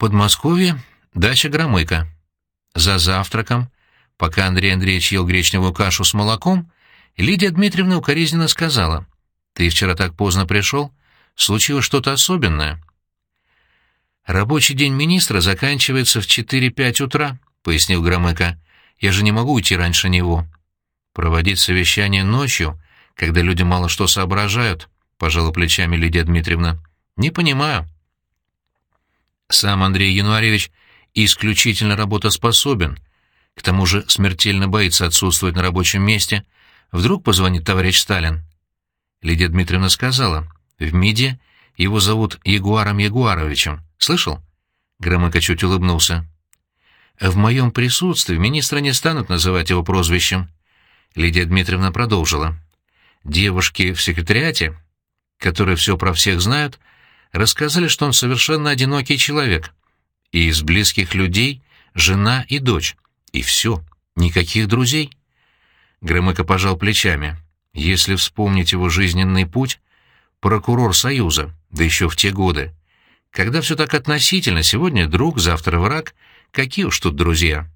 Подмосковье, дача Громыка. За завтраком, пока Андрей Андреевич ел гречневую кашу с молоком, Лидия Дмитриевна укоризненно сказала, «Ты вчера так поздно пришел? Случилось что-то особенное». «Рабочий день министра заканчивается в 4-5 утра», — пояснил Громыко. «Я же не могу уйти раньше него». «Проводить совещание ночью, когда люди мало что соображают», — пожала плечами Лидия Дмитриевна. «Не понимаю». Сам Андрей Януаревич исключительно работоспособен, к тому же смертельно боится отсутствовать на рабочем месте. Вдруг позвонит товарищ Сталин. Лидия Дмитриевна сказала, в МИДе его зовут Ягуаром Ягуаровичем. Слышал? Громыко чуть улыбнулся. В моем присутствии министра не станут называть его прозвищем. Лидия Дмитриевна продолжила. Девушки в секретариате, которые все про всех знают, рассказали, что он совершенно одинокий человек. И из близких людей — жена и дочь. И все. Никаких друзей. Громыко пожал плечами. Если вспомнить его жизненный путь, прокурор Союза, да еще в те годы. Когда все так относительно, сегодня друг, завтра враг, какие уж тут друзья.